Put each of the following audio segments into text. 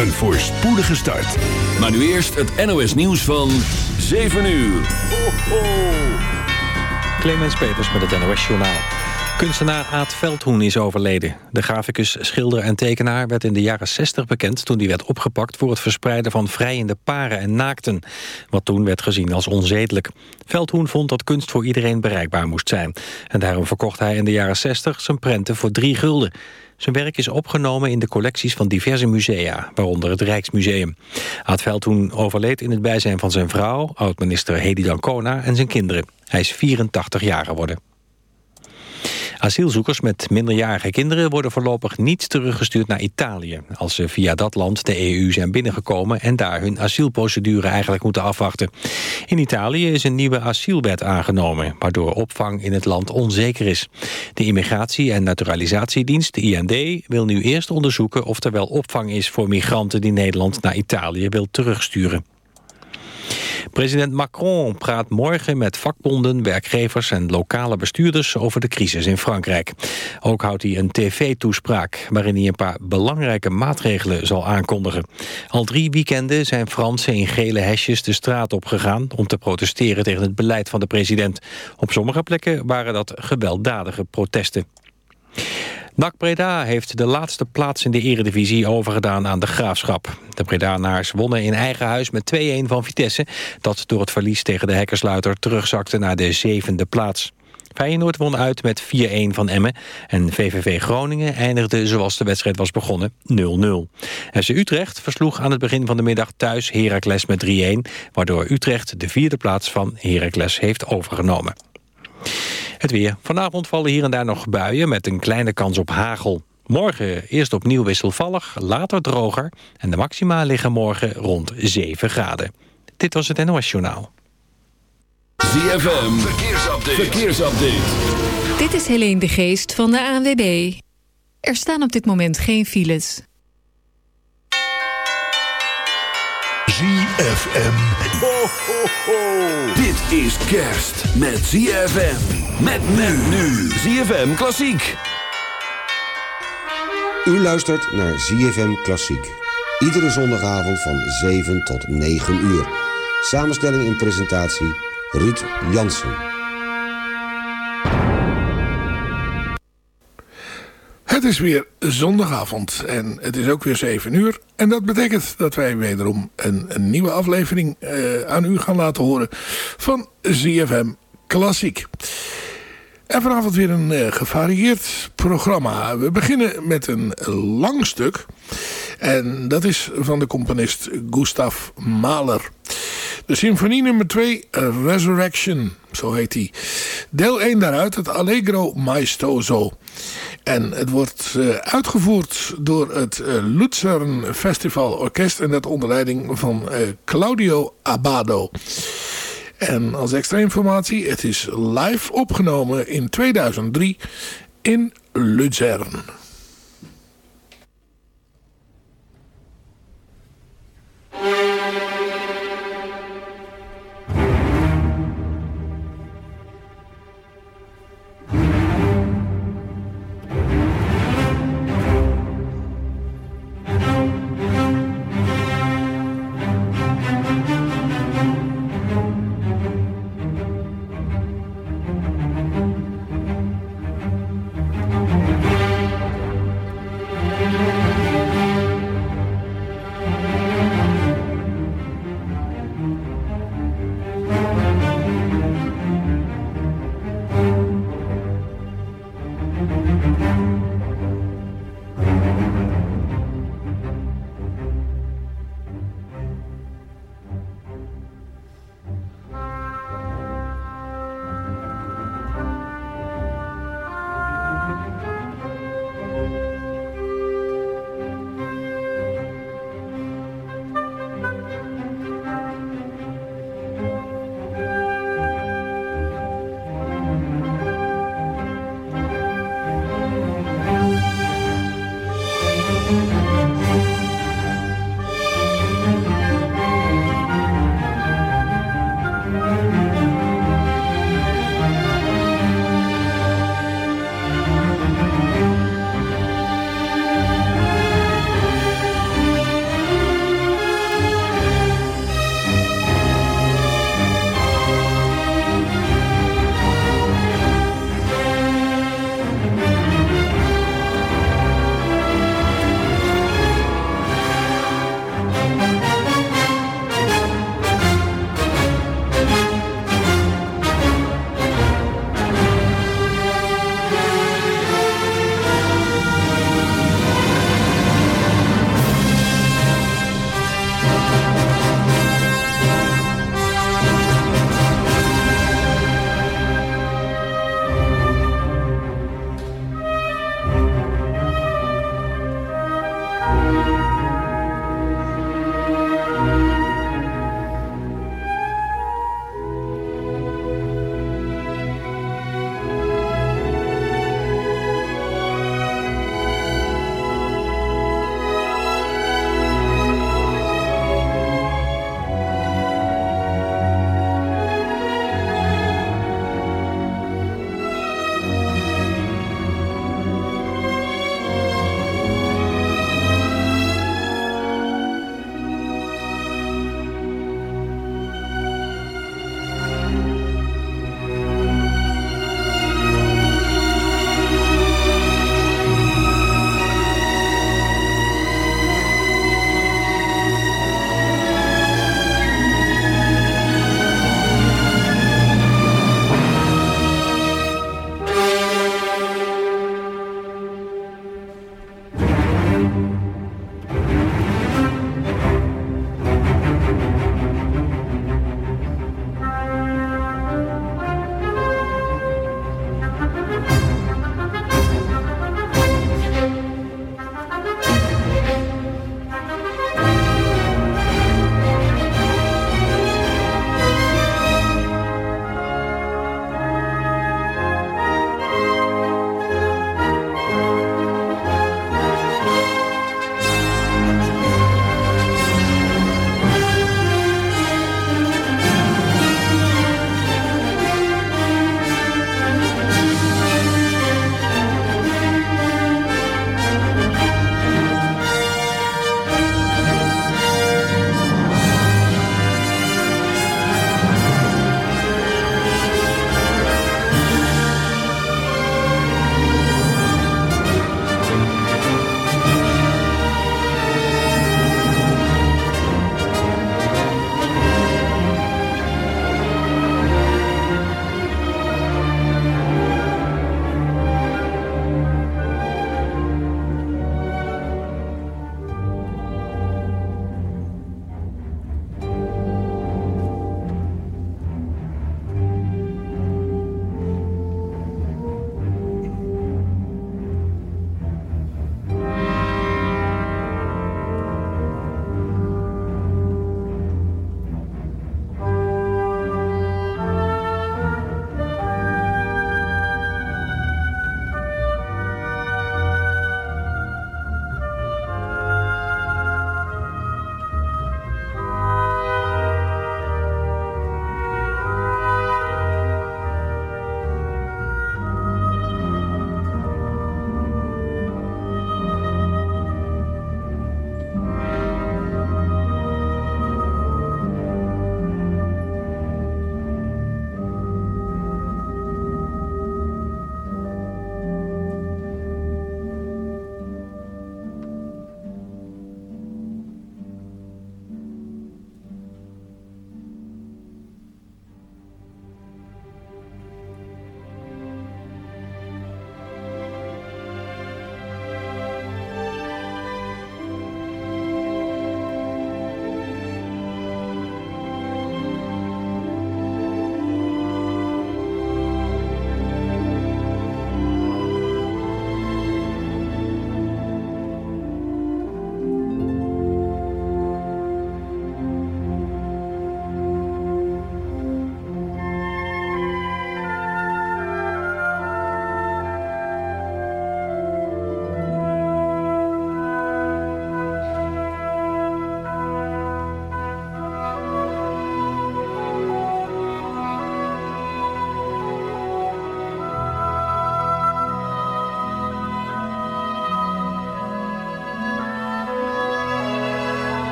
Een voorspoedige start. Maar nu eerst het NOS nieuws van 7 uur. Ho, ho. Clemens Peters met het NOS Journaal. Kunstenaar Aad Veldhoen is overleden. De graficus, schilder en tekenaar werd in de jaren 60 bekend... toen hij werd opgepakt voor het verspreiden van vrijende paren en naakten. Wat toen werd gezien als onzedelijk. Veldhoen vond dat kunst voor iedereen bereikbaar moest zijn. En daarom verkocht hij in de jaren 60 zijn prenten voor drie gulden. Zijn werk is opgenomen in de collecties van diverse musea, waaronder het Rijksmuseum. Aad Veldhoen overleed in het bijzijn van zijn vrouw, oud-minister Hedy Dancona en zijn kinderen. Hij is 84 jaar geworden. Asielzoekers met minderjarige kinderen worden voorlopig niet teruggestuurd naar Italië... als ze via dat land de EU zijn binnengekomen en daar hun asielprocedure eigenlijk moeten afwachten. In Italië is een nieuwe asielwet aangenomen, waardoor opvang in het land onzeker is. De Immigratie- en Naturalisatiedienst, de IND, wil nu eerst onderzoeken of er wel opvang is voor migranten die Nederland naar Italië wil terugsturen. President Macron praat morgen met vakbonden, werkgevers en lokale bestuurders over de crisis in Frankrijk. Ook houdt hij een tv-toespraak waarin hij een paar belangrijke maatregelen zal aankondigen. Al drie weekenden zijn Fransen in gele hesjes de straat opgegaan om te protesteren tegen het beleid van de president. Op sommige plekken waren dat gewelddadige protesten. NAC Breda heeft de laatste plaats in de eredivisie overgedaan aan de Graafschap. De Bredanaars wonnen in eigen huis met 2-1 van Vitesse... dat door het verlies tegen de hekkersluiter terugzakte naar de zevende plaats. Feyenoord won uit met 4-1 van Emmen. En VVV Groningen eindigde zoals de wedstrijd was begonnen 0-0. FC Utrecht versloeg aan het begin van de middag thuis Heracles met 3-1... waardoor Utrecht de vierde plaats van Heracles heeft overgenomen. Het weer. Vanavond vallen hier en daar nog buien met een kleine kans op hagel. Morgen eerst opnieuw wisselvallig, later droger... en de maxima liggen morgen rond 7 graden. Dit was het NOS Journaal. ZFM, verkeersupdate. verkeersupdate. Dit is Helene de Geest van de ANWB. Er staan op dit moment geen files. ZFM. Ho, ho, ho. Dit is kerst met ZFM. Met men nu. ZFM Klassiek. U luistert naar ZFM Klassiek. Iedere zondagavond van 7 tot 9 uur. Samenstelling en presentatie Ruud Jansen. Het is weer zondagavond en het is ook weer 7 uur. En dat betekent dat wij wederom een, een nieuwe aflevering uh, aan u gaan laten horen van ZFM Klassiek. En vanavond weer een uh, gevarieerd programma. We beginnen met een lang stuk. En dat is van de componist Gustav Mahler. De symfonie nummer 2, Resurrection, zo heet die. Deel 1 daaruit, het Allegro Maestoso. En het wordt eh, uitgevoerd door het eh, Luzern Festival Orkest. En dat onder leiding van eh, Claudio Abado. En als extra informatie, het is live opgenomen in 2003 in Luzern.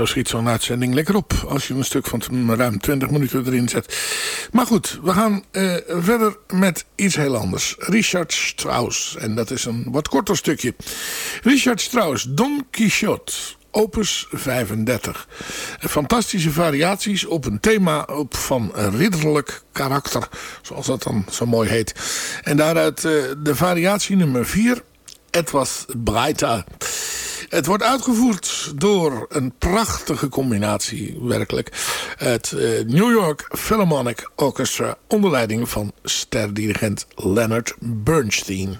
Zo schiet zo'n uitzending lekker op. Als je een stuk van ruim 20 minuten erin zet. Maar goed, we gaan uh, verder met iets heel anders. Richard Strauss. En dat is een wat korter stukje. Richard Strauss, Don Quixote. Opus 35. Fantastische variaties op een thema op van ridderlijk karakter. Zoals dat dan zo mooi heet. En daaruit uh, de variatie nummer 4. Het was breiter. Het wordt uitgevoerd door een prachtige combinatie, werkelijk. Het uh, New York Philharmonic Orchestra onder leiding van sterdirigent Leonard Bernstein.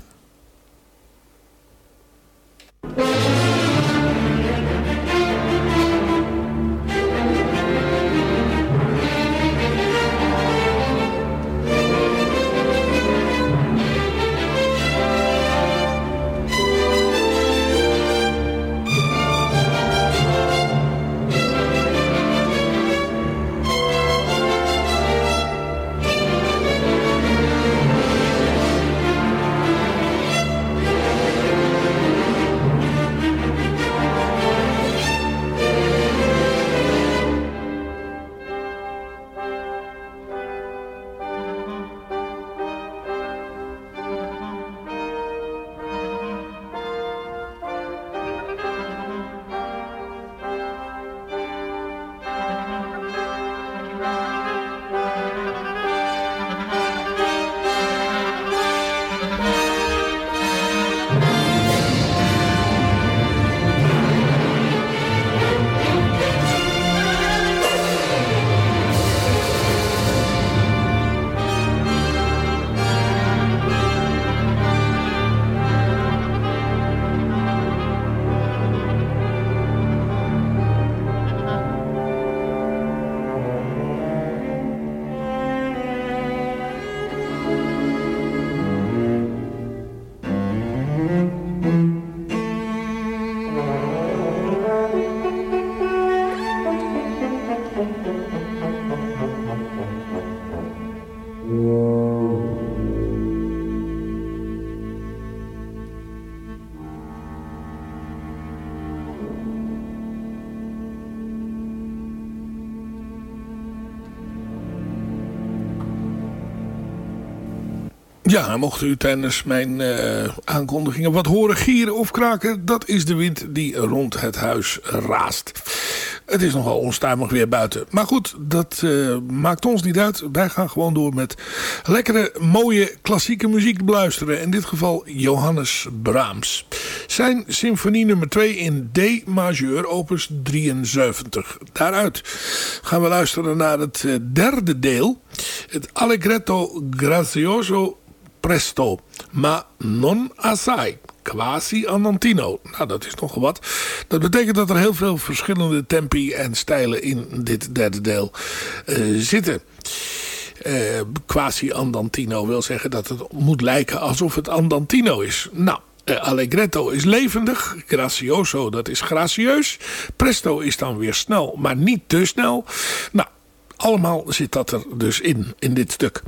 Ja, mocht u tijdens mijn uh, aankondigingen wat horen gieren of kraken... dat is de wind die rond het huis raast. Het is nogal onstuimig weer buiten. Maar goed, dat uh, maakt ons niet uit. Wij gaan gewoon door met lekkere, mooie, klassieke muziek beluisteren. In dit geval Johannes Brahms. Zijn symfonie nummer 2 in D majeur, opus 73. Daaruit gaan we luisteren naar het uh, derde deel. Het Allegretto Grazioso presto, ma non assai. Quasi andantino. Nou, dat is nogal wat. Dat betekent dat er heel veel verschillende tempi en stijlen in dit derde deel uh, zitten. Uh, quasi andantino wil zeggen dat het moet lijken alsof het andantino is. Nou, uh, allegretto is levendig. Gracioso, dat is gracieus. Presto is dan weer snel, maar niet te snel. Nou, allemaal zit dat er dus in, in dit stuk.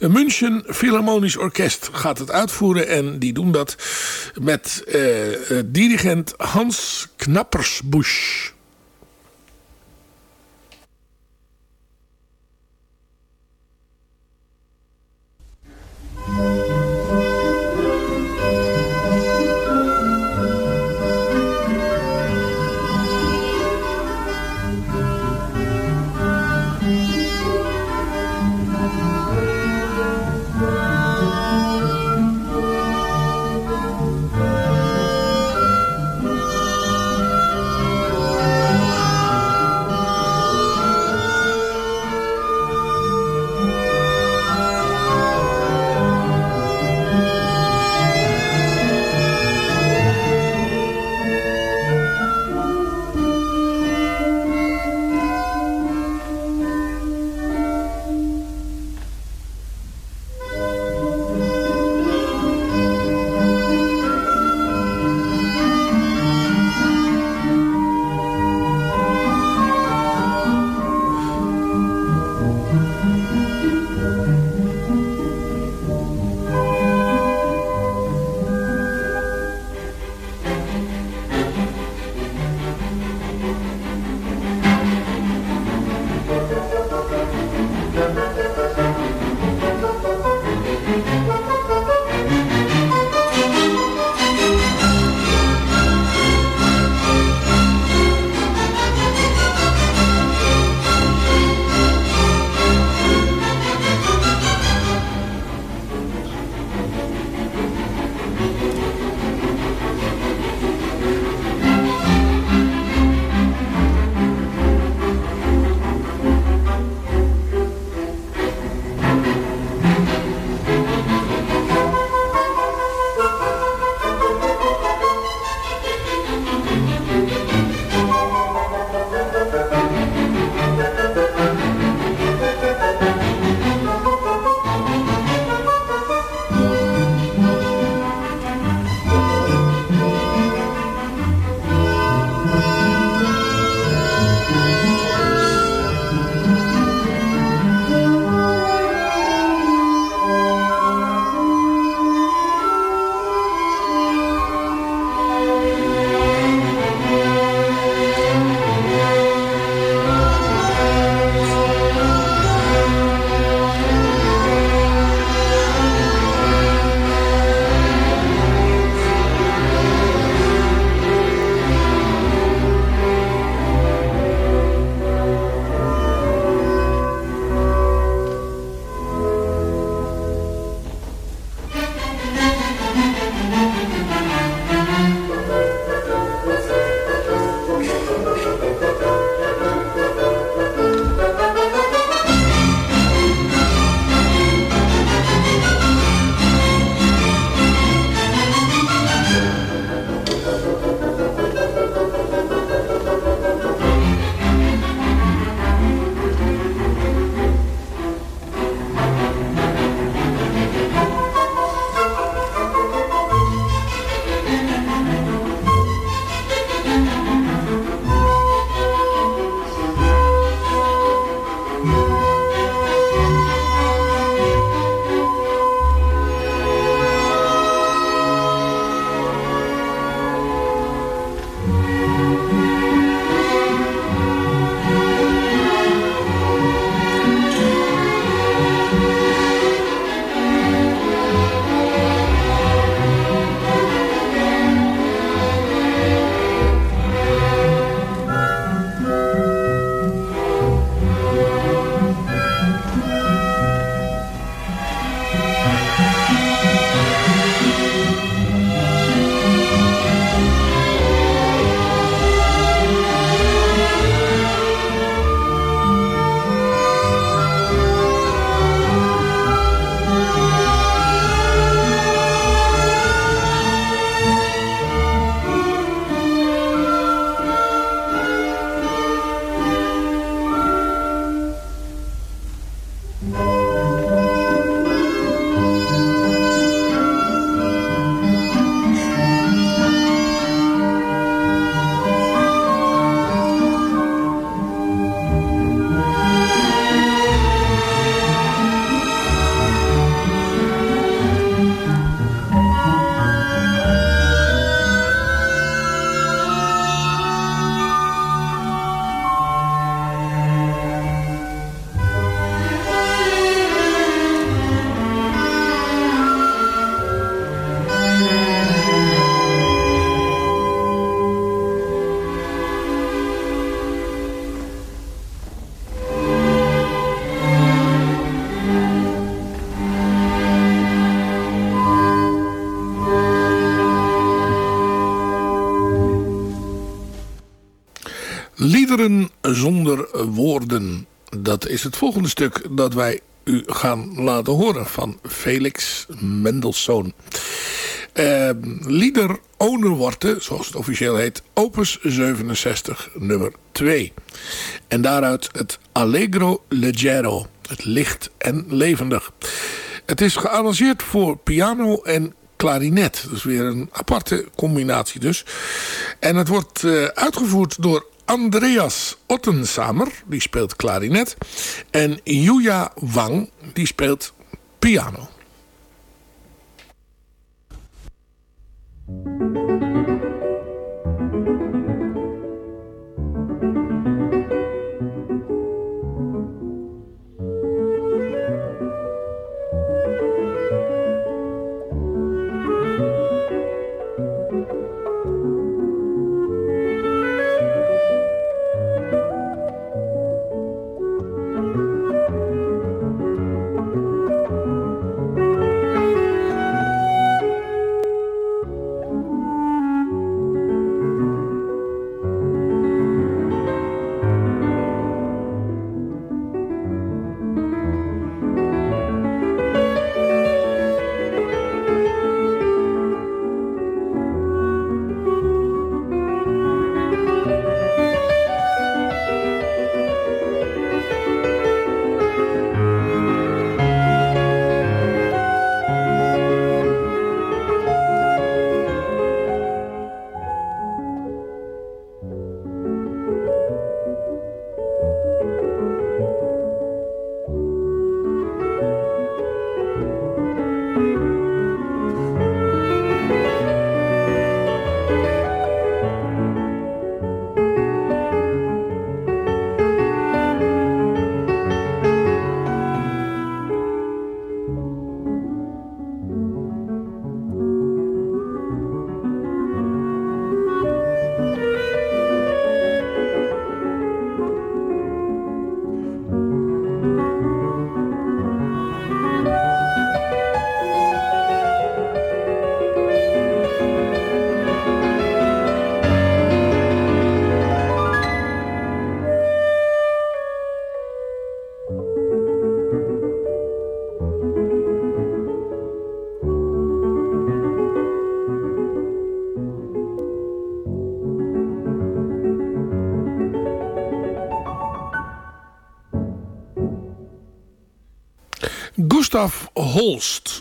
München Philharmonisch Orkest gaat het uitvoeren. En die doen dat met eh, eh dirigent Hans Knappersbusch. Is het volgende stuk dat wij u gaan laten horen van Felix Mendelssohn. Uh, Lieder ohne Worte, zoals het officieel heet, opus 67, nummer 2. En daaruit het Allegro Leggero, het licht en levendig. Het is gearrangeerd voor piano en klarinet. Is weer een aparte combinatie dus. En het wordt uh, uitgevoerd door Andreas Ottensamer, die speelt klarinet. En Yuya Wang, die speelt piano.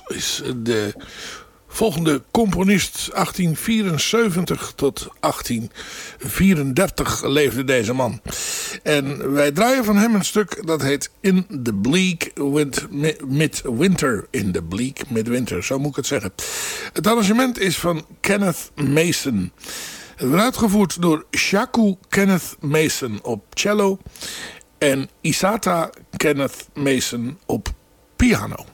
Is de volgende componist. 1874 tot 1834 leefde deze man. En wij draaien van hem een stuk dat heet In the Bleak Midwinter. In the Bleak Midwinter, zo moet ik het zeggen. Het arrangement is van Kenneth Mason. Het wordt uitgevoerd door Shaku Kenneth Mason op cello en Isata Kenneth Mason op piano.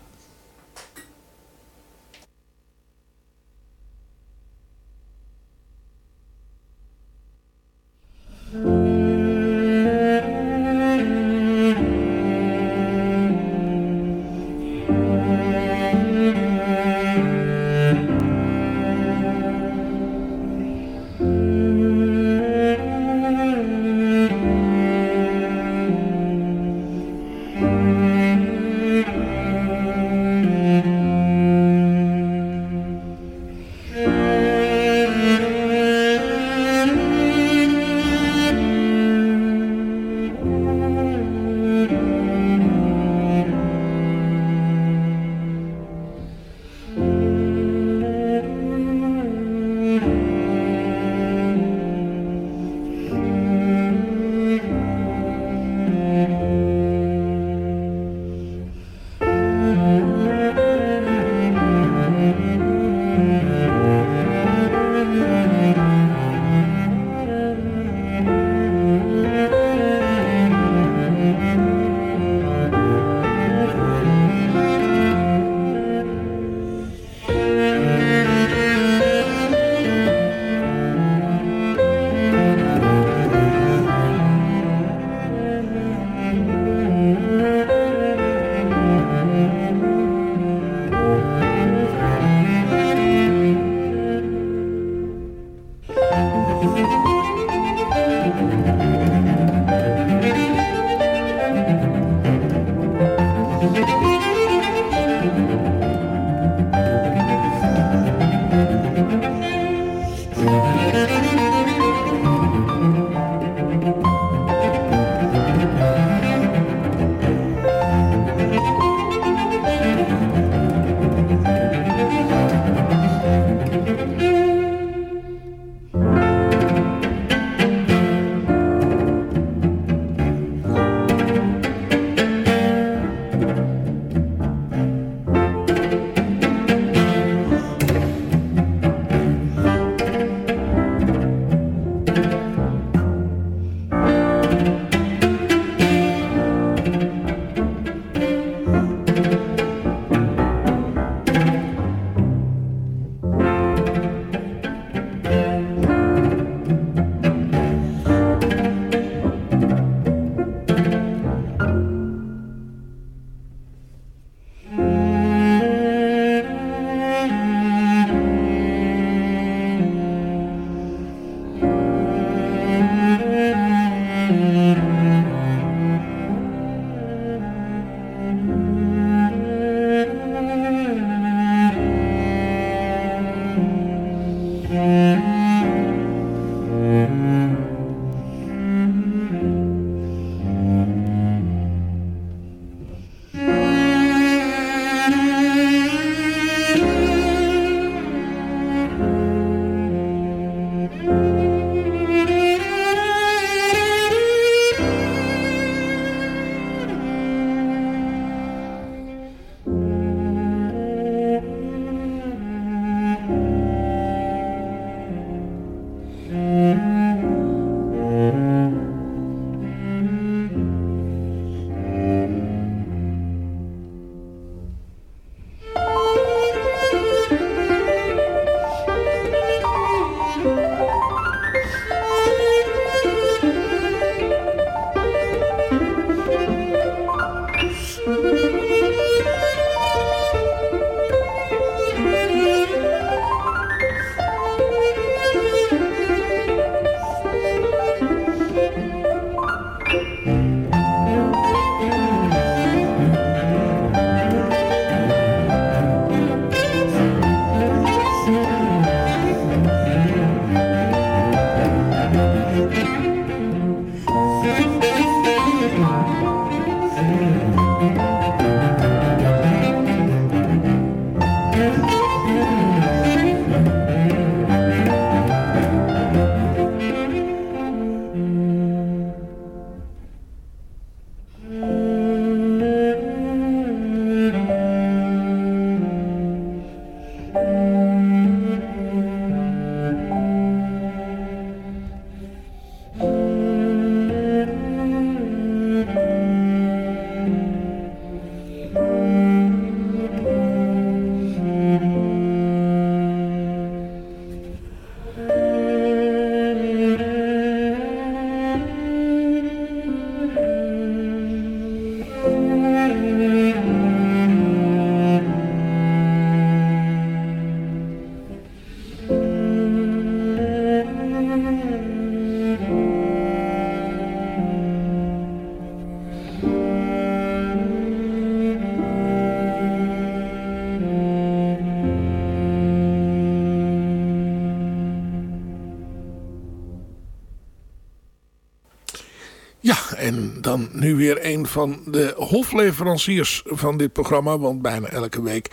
Nu weer een van de hofleveranciers van dit programma. Want bijna elke week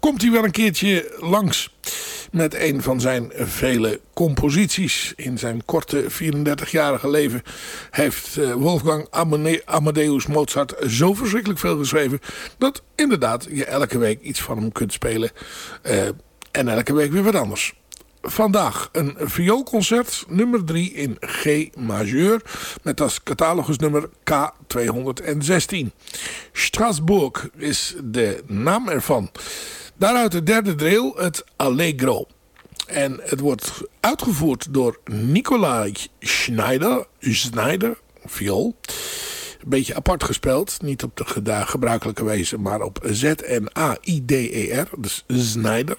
komt hij wel een keertje langs met een van zijn vele composities. In zijn korte 34-jarige leven heeft eh, Wolfgang Amadeus Mozart zo verschrikkelijk veel geschreven... dat inderdaad je elke week iets van hem kunt spelen. Uh, en elke week weer wat anders vandaag een vioolconcert nummer 3 in G majeur met als catalogusnummer K216. Strasbourg is de naam ervan. Daaruit de derde deel, het Allegro. En het wordt uitgevoerd door Nicolai Schneider, Schneider, viool. Een beetje apart gespeeld. Niet op de gebruikelijke wijze, maar op Z-N-A-I-D-E-R. Dus Schneider.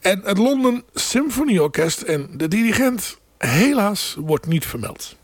En het London Symphony Orkest en de dirigent helaas wordt niet vermeld.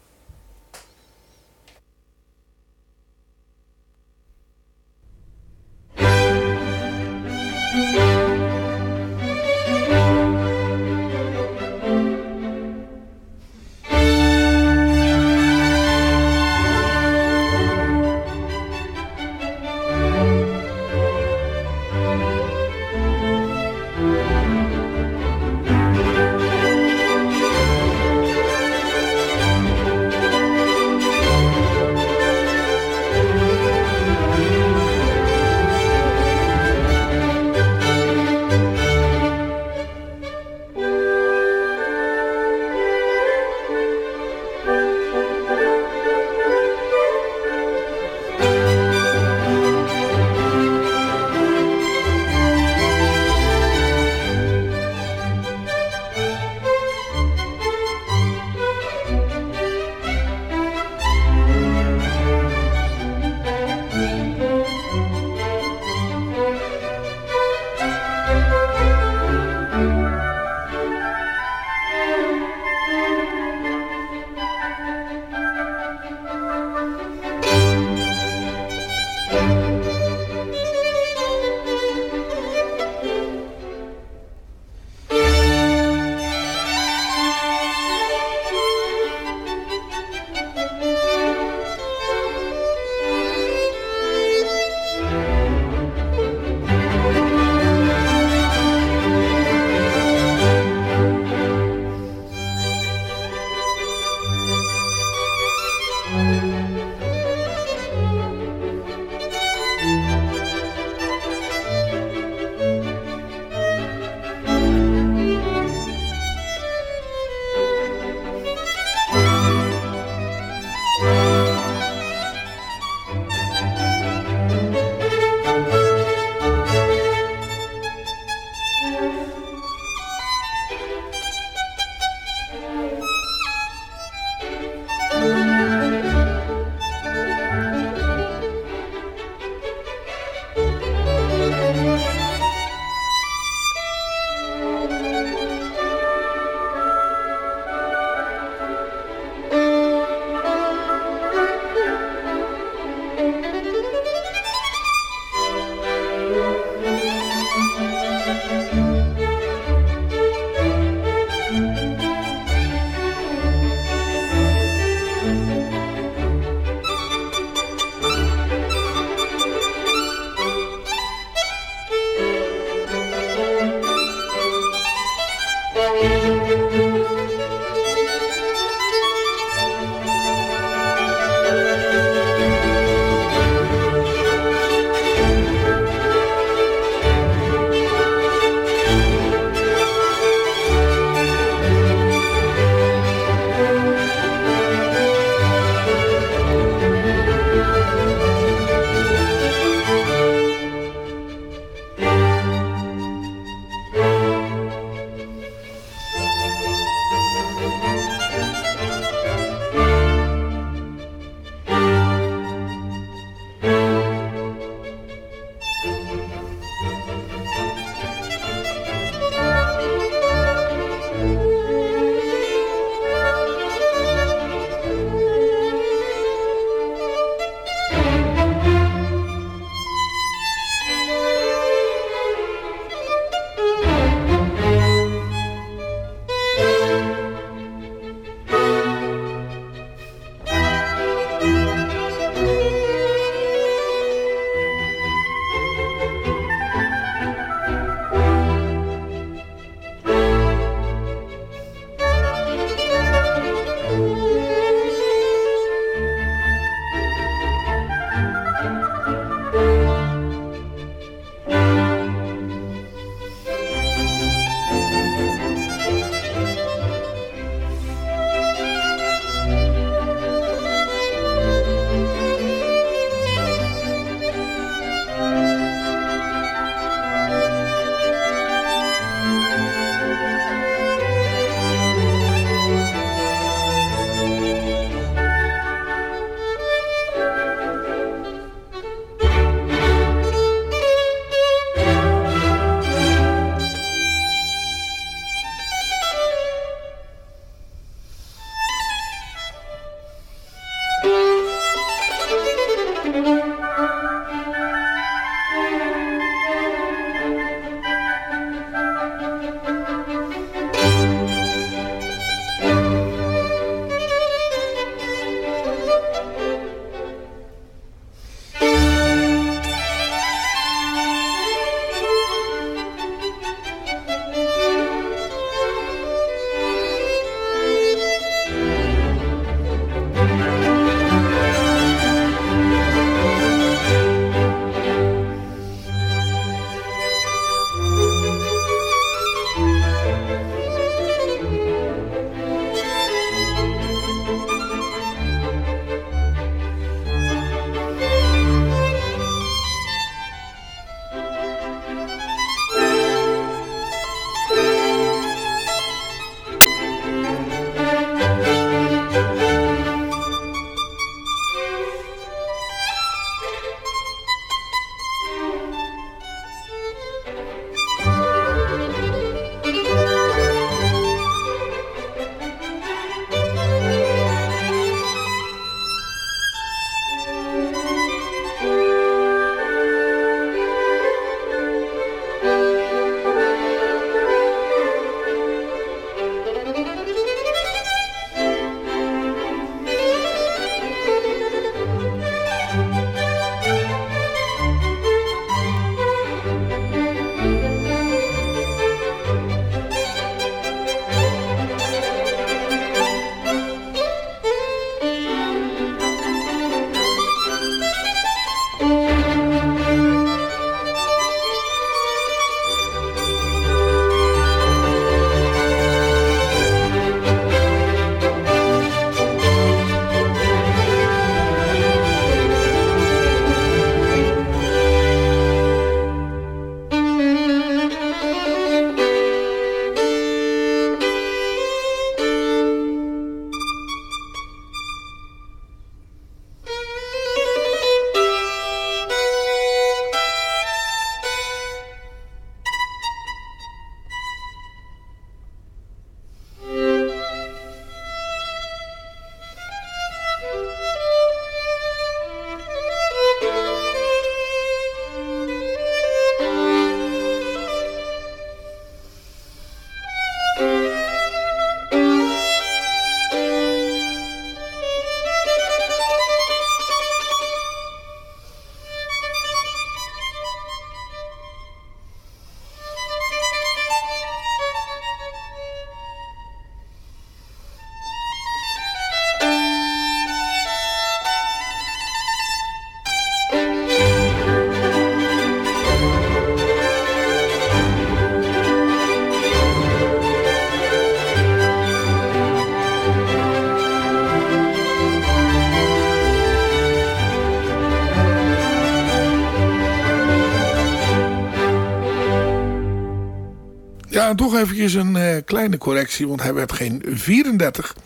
Ja, toch eventjes een uh, kleine correctie, want hij werd geen 34,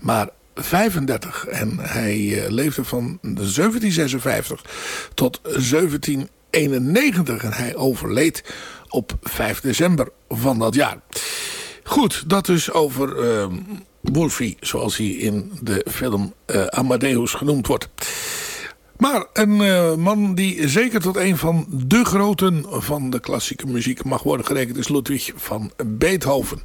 maar 35. En hij uh, leefde van 1756 tot 1791 en hij overleed op 5 december van dat jaar. Goed, dat dus over uh, Wolfie, zoals hij in de film Amadeus genoemd wordt. Maar een uh, man die zeker tot een van de groten van de klassieke muziek mag worden gerekend is Ludwig van Beethoven.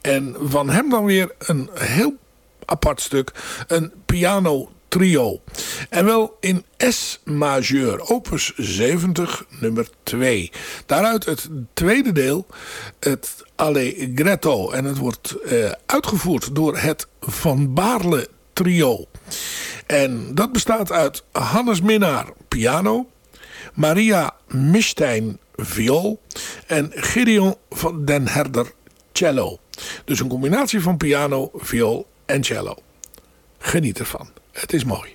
En van hem dan weer een heel apart stuk, een piano trio. En wel in S majeur, opus 70, nummer 2. Daaruit het tweede deel, het Allegretto. En het wordt uh, uitgevoerd door het Van Baarle trio. En dat bestaat uit Hannes Minnaar, piano. Maria Mistijn, viool. En Gideon van den Herder, cello. Dus een combinatie van piano, viool en cello. Geniet ervan. Het is mooi.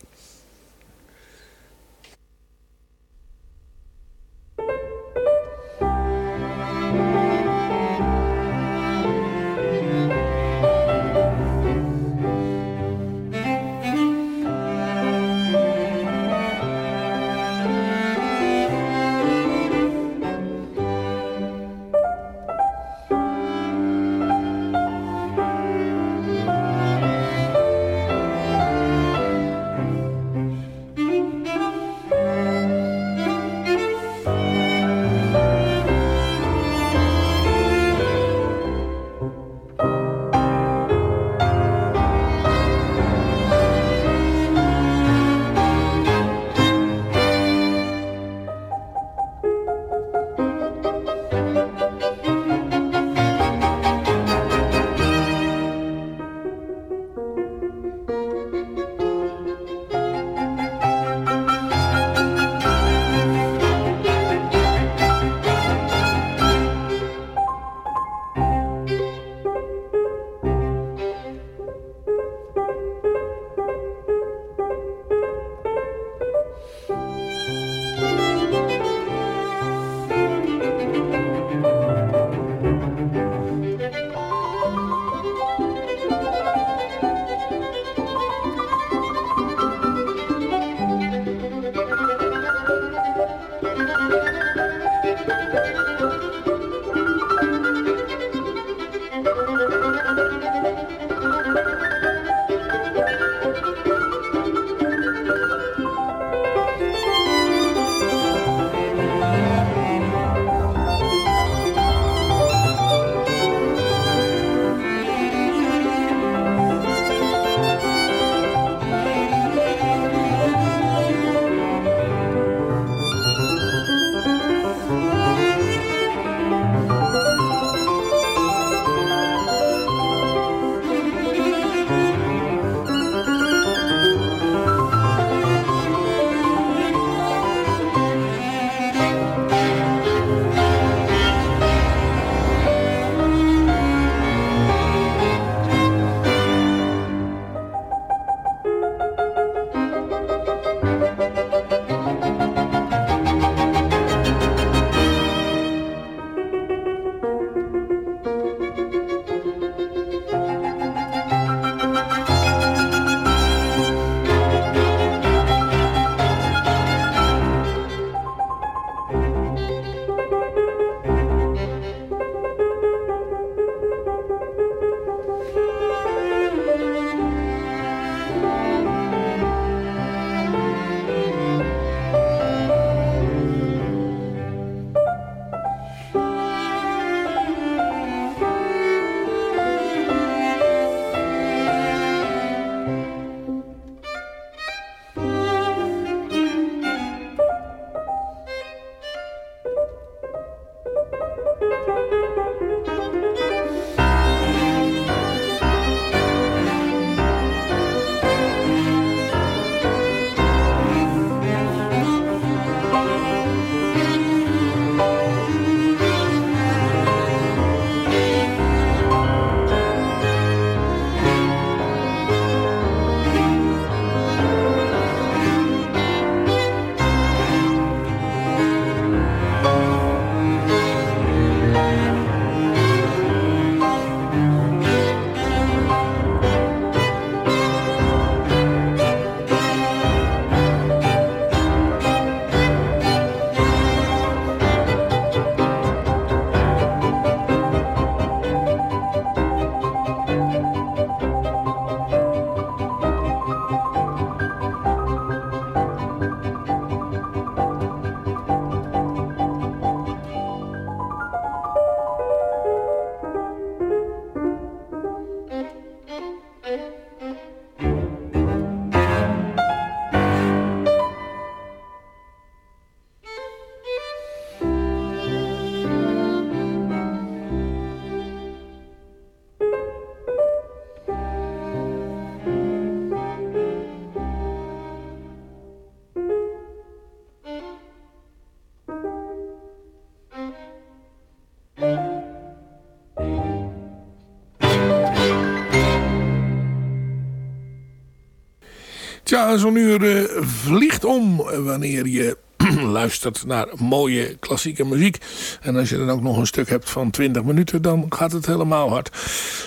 Zo'n uur uh, vliegt om wanneer je luistert naar mooie klassieke muziek. En als je dan ook nog een stuk hebt van 20 minuten, dan gaat het helemaal hard.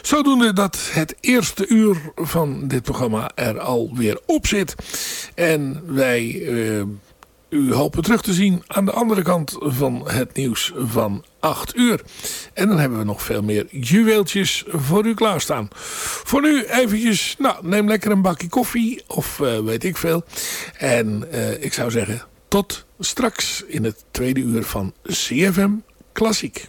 Zodoende dat het eerste uur van dit programma er alweer op zit. En wij uh, u hopen terug te zien aan de andere kant van het nieuws van 8 uur. En dan hebben we nog veel meer juweeltjes voor u klaarstaan. Voor nu eventjes, nou, neem lekker een bakje koffie of uh, weet ik veel. En uh, ik zou zeggen, tot straks in het tweede uur van CFM Klassiek.